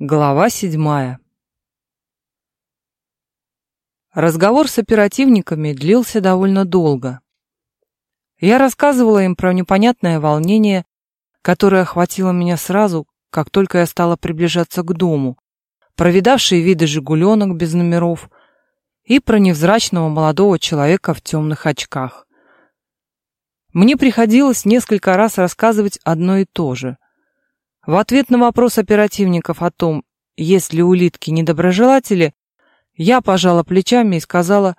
Глава седьмая Разговор с оперативниками длился довольно долго. Я рассказывала им про непонятное волнение, которое охватило меня сразу, как только я стала приближаться к дому, про видавшие виды «Жигуленок» без номеров и про невзрачного молодого человека в темных очках. Мне приходилось несколько раз рассказывать одно и то же — в ответ на вопрос оперативников о том, есть ли улитки недоброжелатели, я пожала плечами и сказала,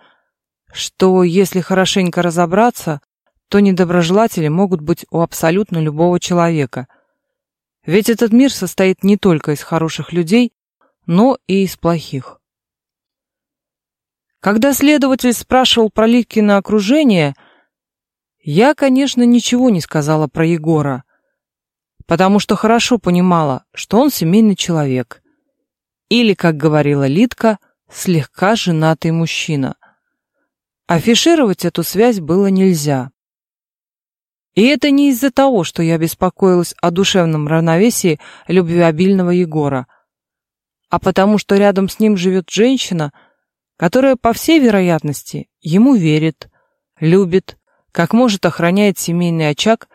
что если хорошенько разобраться, то недоброжелатели могут быть у абсолютно любого человека. Ведь этот мир состоит не только из хороших людей, но и из плохих. Когда следователь спрашивал про Литкино окружение, я, конечно, ничего не сказала про Егора, потому что хорошо понимала, что он семейный человек. Или, как говорила Литка, слегка женатый мужчина. Афишировать эту связь было нельзя. И это не из-за того, что я беспокоилась о душевном равновесии любвеобильного Егора, а потому что рядом с ним живет женщина, которая, по всей вероятности, ему верит, любит, как может охраняет семейный очаг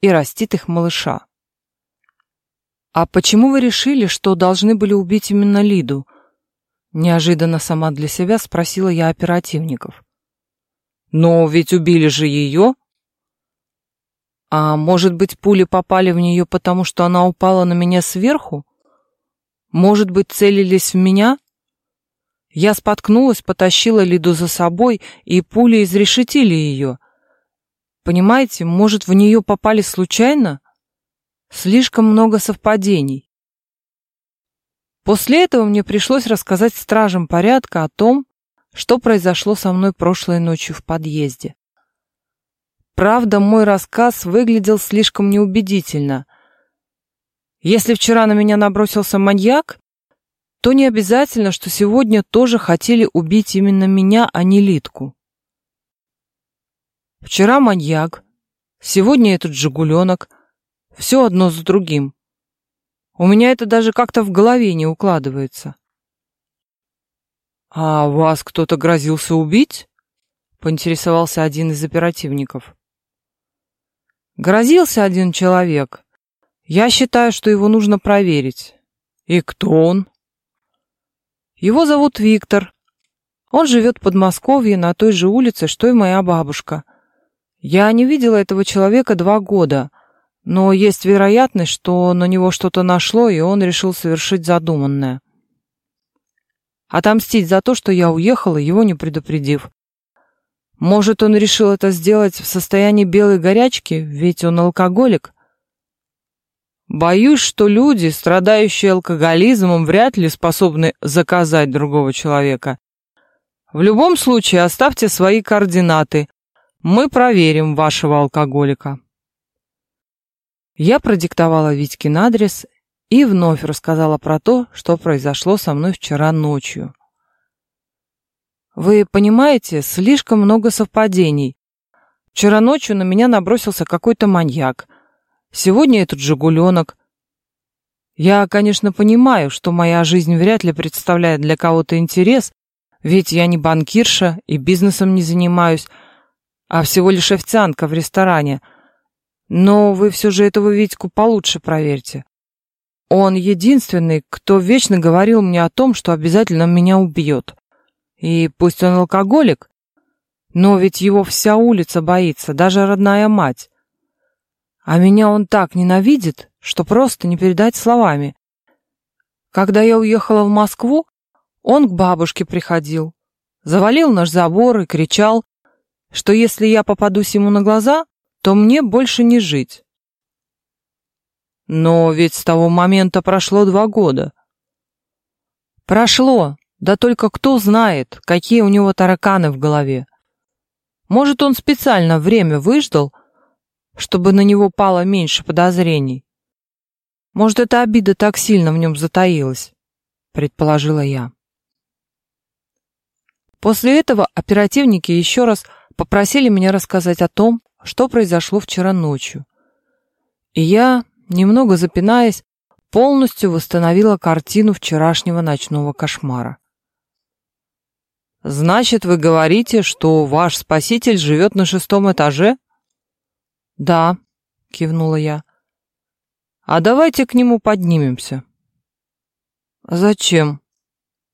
и растит их малыша. «А почему вы решили, что должны были убить именно Лиду?» Неожиданно сама для себя спросила я оперативников. «Но ведь убили же ее!» «А может быть, пули попали в нее, потому что она упала на меня сверху? Может быть, целились в меня?» Я споткнулась, потащила Лиду за собой, и пули изрешетили ее. Понимаете, может, в нее попали случайно? Слишком много совпадений. После этого мне пришлось рассказать стражам порядка о том, что произошло со мной прошлой ночью в подъезде. Правда, мой рассказ выглядел слишком неубедительно. Если вчера на меня набросился маньяк, то не обязательно, что сегодня тоже хотели убить именно меня, а не Литку. Вчера маньяк, сегодня этот жигуленок — все одно за другим. У меня это даже как-то в голове не укладывается. «А вас кто-то грозился убить?» — поинтересовался один из оперативников. «Грозился один человек. Я считаю, что его нужно проверить. И кто он?» «Его зовут Виктор. Он живет в Подмосковье на той же улице, что и моя бабушка. Я не видела этого человека два года» но есть вероятность, что на него что-то нашло, и он решил совершить задуманное. Отомстить за то, что я уехала, его не предупредив. Может, он решил это сделать в состоянии белой горячки, ведь он алкоголик? Боюсь, что люди, страдающие алкоголизмом, вряд ли способны заказать другого человека. В любом случае, оставьте свои координаты. Мы проверим вашего алкоголика. Я продиктовала Витькин адрес и вновь рассказала про то, что произошло со мной вчера ночью. Вы понимаете, слишком много совпадений. Вчера ночью на меня набросился какой-то маньяк. Сегодня этот жигуленок. Я, конечно, понимаю, что моя жизнь вряд ли представляет для кого-то интерес, ведь я не банкирша и бизнесом не занимаюсь, а всего лишь официантка в ресторане — но вы все же этого Витьку получше проверьте. Он единственный, кто вечно говорил мне о том, что обязательно меня убьет. И пусть он алкоголик, но ведь его вся улица боится, даже родная мать. А меня он так ненавидит, что просто не передать словами. Когда я уехала в Москву, он к бабушке приходил, завалил наш забор и кричал, что если я попадусь ему на глаза, то мне больше не жить. Но ведь с того момента прошло два года. Прошло, да только кто знает, какие у него тараканы в голове. Может, он специально время выждал, чтобы на него пало меньше подозрений. Может, эта обида так сильно в нем затаилась, предположила я. После этого оперативники еще раз попросили меня рассказать о том, что произошло вчера ночью. И я, немного запинаясь, полностью восстановила картину вчерашнего ночного кошмара. «Значит, вы говорите, что ваш спаситель живет на шестом этаже?» «Да», — кивнула я. «А давайте к нему поднимемся». «Зачем?»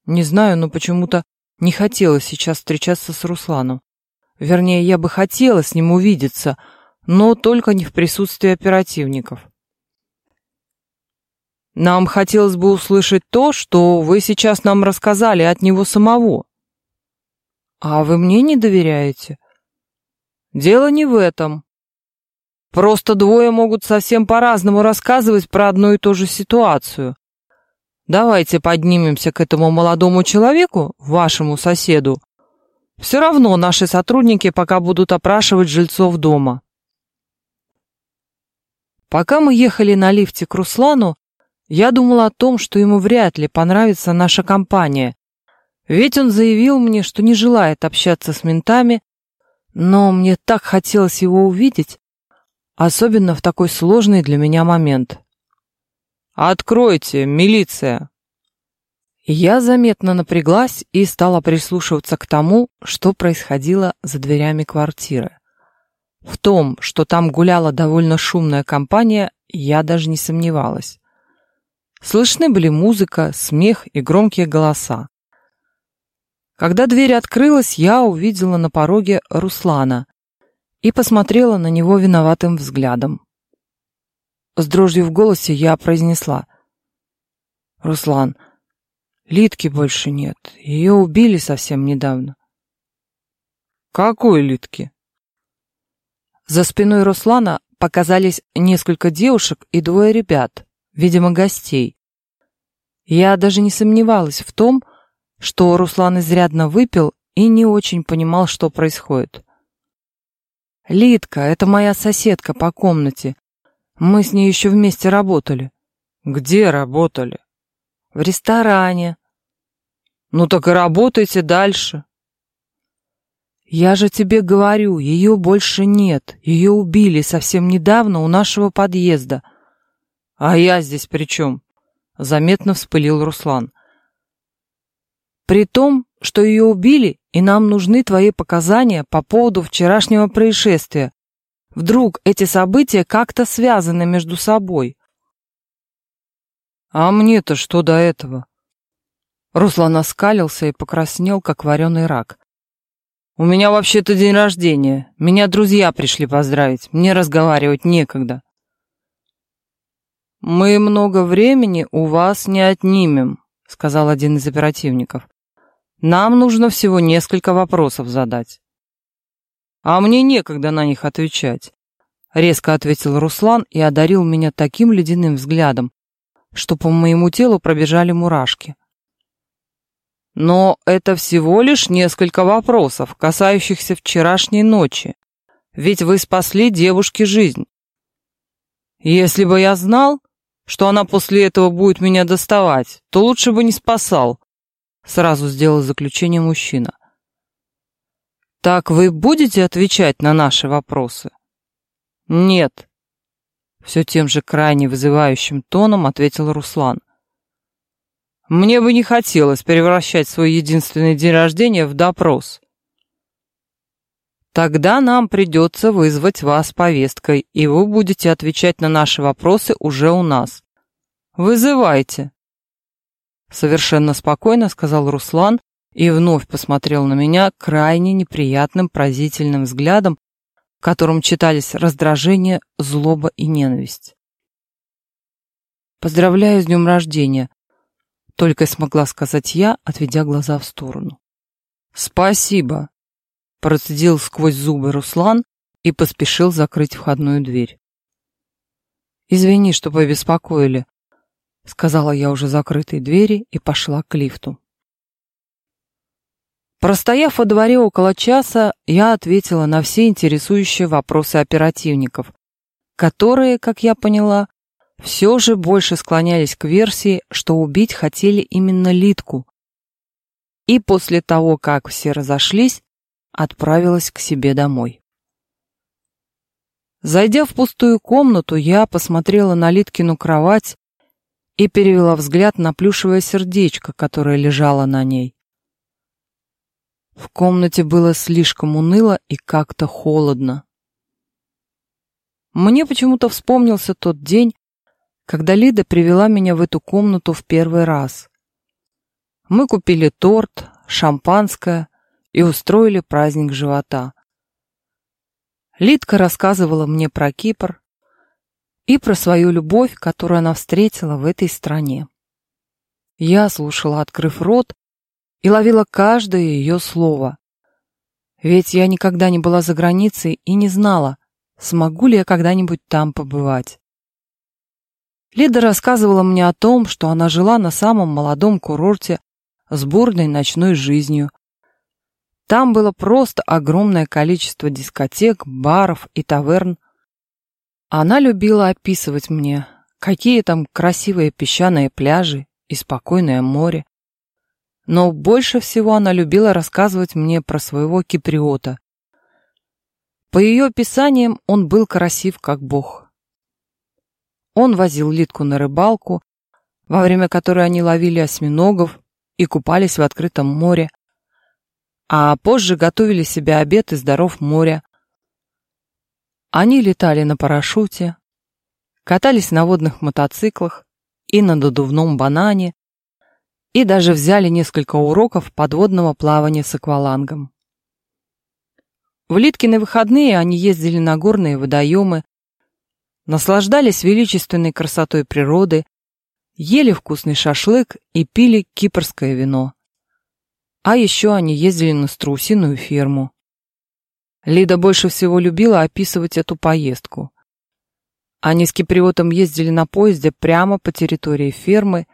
«Не знаю, но почему-то не хотела сейчас встречаться с Русланом. Вернее, я бы хотела с ним увидеться, но только не в присутствии оперативников. Нам хотелось бы услышать то, что вы сейчас нам рассказали от него самого. А вы мне не доверяете? Дело не в этом. Просто двое могут совсем по-разному рассказывать про одну и ту же ситуацию. Давайте поднимемся к этому молодому человеку, вашему соседу. Все равно наши сотрудники пока будут опрашивать жильцов дома. Пока мы ехали на лифте к Руслану, я думала о том, что ему вряд ли понравится наша компания, ведь он заявил мне, что не желает общаться с ментами, но мне так хотелось его увидеть, особенно в такой сложный для меня момент. «Откройте, милиция!» Я заметно напряглась и стала прислушиваться к тому, что происходило за дверями квартиры. В том, что там гуляла довольно шумная компания, я даже не сомневалась. Слышны были музыка, смех и громкие голоса. Когда дверь открылась, я увидела на пороге Руслана и посмотрела на него виноватым взглядом. С дрожью в голосе я произнесла. «Руслан, Литки больше нет. Ее убили совсем недавно». «Какой Литки?» За спиной Руслана показались несколько девушек и двое ребят, видимо, гостей. Я даже не сомневалась в том, что Руслан изрядно выпил и не очень понимал, что происходит. «Литка, это моя соседка по комнате. Мы с ней еще вместе работали». «Где работали?» «В ресторане». «Ну так и работайте дальше». «Я же тебе говорю, ее больше нет. Ее убили совсем недавно у нашего подъезда». «А я здесь при чем?» Заметно вспылил Руслан. При том, что ее убили, и нам нужны твои показания по поводу вчерашнего происшествия. Вдруг эти события как-то связаны между собой. А мне-то что до этого? Руслан оскалился и покраснел, как вареный рак. У меня вообще-то день рождения. Меня друзья пришли поздравить. Мне разговаривать некогда. Мы много времени у вас не отнимем, сказал один из оперативников. Нам нужно всего несколько вопросов задать. А мне некогда на них отвечать, резко ответил Руслан и одарил меня таким ледяным взглядом, что по моему телу пробежали мурашки. Но это всего лишь несколько вопросов, касающихся вчерашней ночи. Ведь вы спасли девушке жизнь. Если бы я знал, что она после этого будет меня доставать, то лучше бы не спасал, Сразу сделал заключение мужчина. Так вы будете отвечать на наши вопросы? Нет. Все тем же крайне вызывающим тоном ответил Руслан. Мне бы не хотелось превращать свой единственный день рождения в допрос. Тогда нам придется вызвать вас повесткой, и вы будете отвечать на наши вопросы уже у нас. Вызывайте. Совершенно спокойно сказал Руслан и вновь посмотрел на меня крайне неприятным пронзительным взглядом, в котором читались раздражение, злоба и ненависть. «Поздравляю с днем рождения», — только смогла сказать я, отведя глаза в сторону. «Спасибо», — процедил сквозь зубы Руслан и поспешил закрыть входную дверь. «Извини, что побеспокоили», сказала я уже закрытой двери и пошла к лифту. Простояв во дворе около часа, я ответила на все интересующие вопросы оперативников, которые, как я поняла, все же больше склонялись к версии, что убить хотели именно Литку. И после того, как все разошлись, отправилась к себе домой. Зайдя в пустую комнату, я посмотрела на Литкину кровать и перевела взгляд на плюшевое сердечко, которое лежало на ней. В комнате было слишком уныло и как-то холодно. Мне почему-то вспомнился тот день, когда Лида привела меня в эту комнату в первый раз. Мы купили торт, шампанское и устроили праздник живота. Лидка рассказывала мне про Кипр и про свою любовь, которую она встретила в этой стране. Я слушала, открыв рот, и ловила каждое ее слово. Ведь я никогда не была за границей и не знала, смогу ли я когда-нибудь там побывать. Лида рассказывала мне о том, что она жила на самом молодом курорте с бурной ночной жизнью, там было просто огромное количество дискотек, баров и таверн. Она любила описывать мне, какие там красивые песчаные пляжи и спокойное море. Но больше всего она любила рассказывать мне про своего киприота. По ее описаниям он был красив как бог. Он возил Литку на рыбалку, во время которой они ловили осьминогов и купались в открытом море а позже готовили себе обед из даров моря. Они летали на парашюте, катались на водных мотоциклах и на додувном банане, и даже взяли несколько уроков подводного плавания с аквалангом. В Литкины выходные они ездили на горные водоемы, наслаждались величественной красотой природы, ели вкусный шашлык и пили кипрское вино. А еще они ездили на страусиную ферму. Лида больше всего любила описывать эту поездку. Они с киприотом ездили на поезде прямо по территории фермы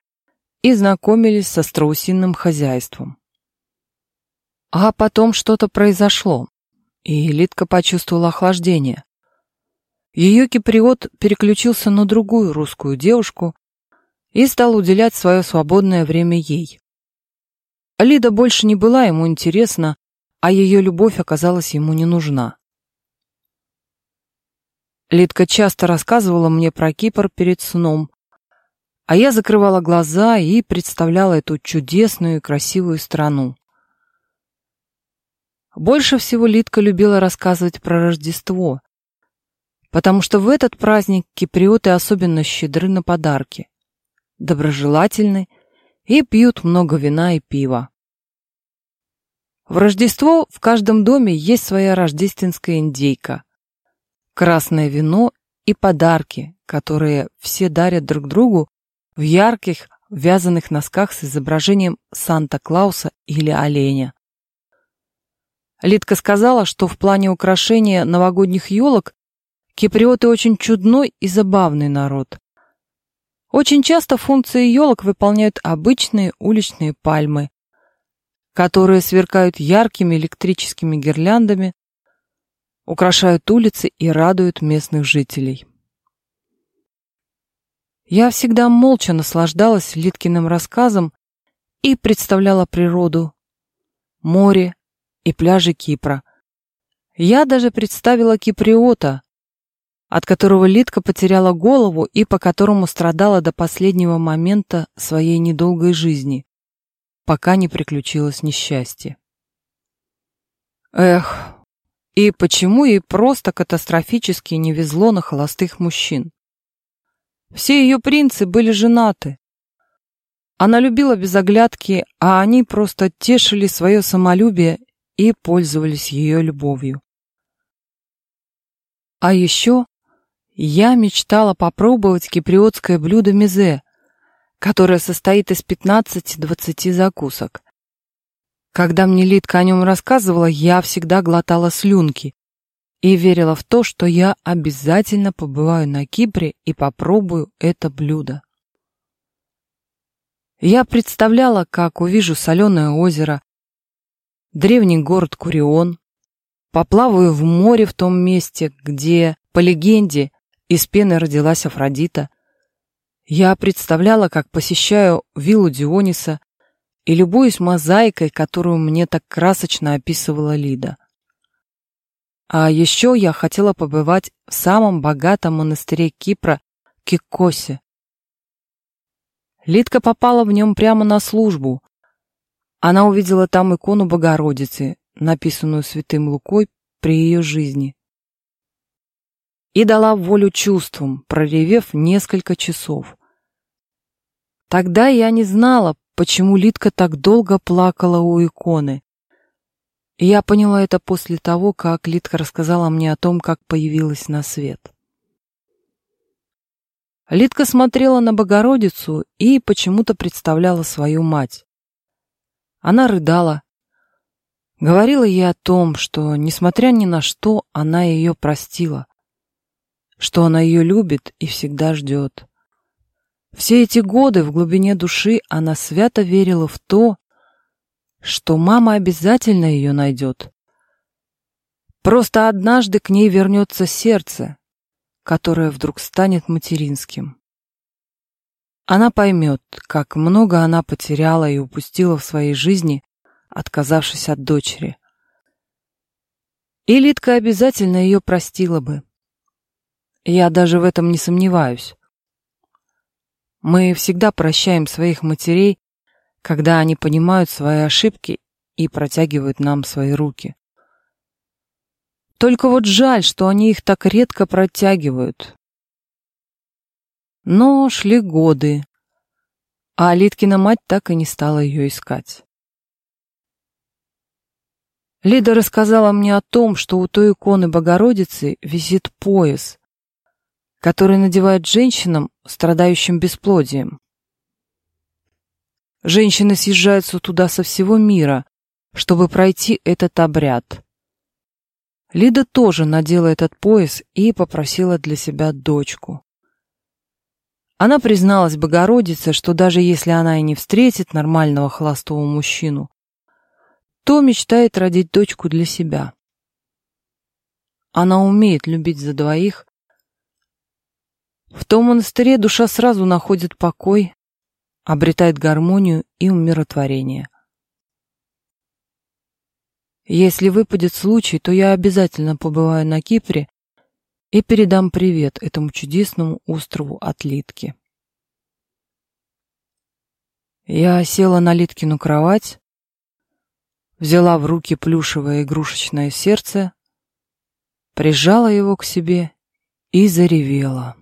и знакомились со страусиным хозяйством. А потом что-то произошло, и Лидка почувствовала охлаждение. Ее киприот переключился на другую русскую девушку и стал уделять свое свободное время ей. Лида больше не была ему интересна, а ее любовь оказалась ему не нужна. Лидка часто рассказывала мне про Кипр перед сном, а я закрывала глаза и представляла эту чудесную и красивую страну. Больше всего Лидка любила рассказывать про Рождество, потому что в этот праздник киприоты особенно щедры на подарки, доброжелательны и пьют много вина и пива. В Рождество в каждом доме есть своя рождественская индейка, красное вино и подарки, которые все дарят друг другу в ярких вязаных носках с изображением Санта-Клауса или оленя. Лидка сказала, что в плане украшения новогодних елок киприоты очень чудной и забавный народ. Очень часто функции елок выполняют обычные уличные пальмы, которые сверкают яркими электрическими гирляндами, украшают улицы и радуют местных жителей. Я всегда молча наслаждалась Литкиным рассказом и представляла природу, море и пляжи Кипра. Я даже представила киприота, от которого Литка потеряла голову и по которому страдала до последнего момента своей недолгой жизни, пока не приключилось несчастье. Эх, и почему ей просто катастрофически не везло на холостых мужчин? Все ее принцы были женаты. Она любила без оглядки, а они просто тешили свое самолюбие и пользовались ее любовью. А еще я мечтала попробовать киприотское блюдо мезе, которое состоит из 15-20 закусок. Когда мне Литка о нем рассказывала, я всегда глотала слюнки и верила в то, что я обязательно побываю на Кипре и попробую это блюдо. Я представляла, как увижу соленое озеро, древний город Курион, поплаваю в море в том месте, где, по легенде, из пены родилась Афродита. Я представляла, как посещаю виллу Диониса и любуюсь мозаикой, которую мне так красочно описывала Лида. А еще я хотела побывать в самом богатом монастыре Кипра Кикосе. Лидка попала в нем прямо на службу. Она увидела там икону Богородицы, написанную святым Лукой при ее жизни. И дала волю чувствам, проревев несколько часов. Тогда я не знала, почему Лидка так долго плакала у иконы. Я поняла это после того, как Лидка рассказала мне о том, как появилась на свет. Лидка смотрела на Богородицу и почему-то представляла свою мать. Она рыдала, говорила ей о том, что, несмотря ни на что, она ее простила, что она ее любит и всегда ждет. Все эти годы в глубине души она свято верила в то, что мама обязательно ее найдет. Просто однажды к ней вернется сердце, которое вдруг станет материнским. Она поймет, как много она потеряла и упустила в своей жизни, отказавшись от дочери. И Литка обязательно ее простила бы. Я даже в этом не сомневаюсь. Мы всегда прощаем своих матерей, когда они понимают свои ошибки и протягивают нам свои руки. Только вот жаль, что они их так редко протягивают. Но шли годы, а Литкина мать так и не стала ее искать. Лида рассказала мне о том, что у той иконы Богородицы висит пояс, который надевают женщинам, страдающим бесплодием. Женщины съезжаются туда со всего мира, чтобы пройти этот обряд. Лида тоже надела этот пояс и попросила для себя дочку. Она призналась Богородице, что даже если она и не встретит нормального холостого мужчину, то мечтает родить дочку для себя. Она умеет любить за двоих. В том монастыре душа сразу находит покой, обретает гармонию и умиротворение. Если выпадет случай, то я обязательно побываю на Кипре и передам привет этому чудесному острову от Литки. Я села на Литкину кровать, взяла в руки плюшевое игрушечное сердце, прижала его к себе и заревела.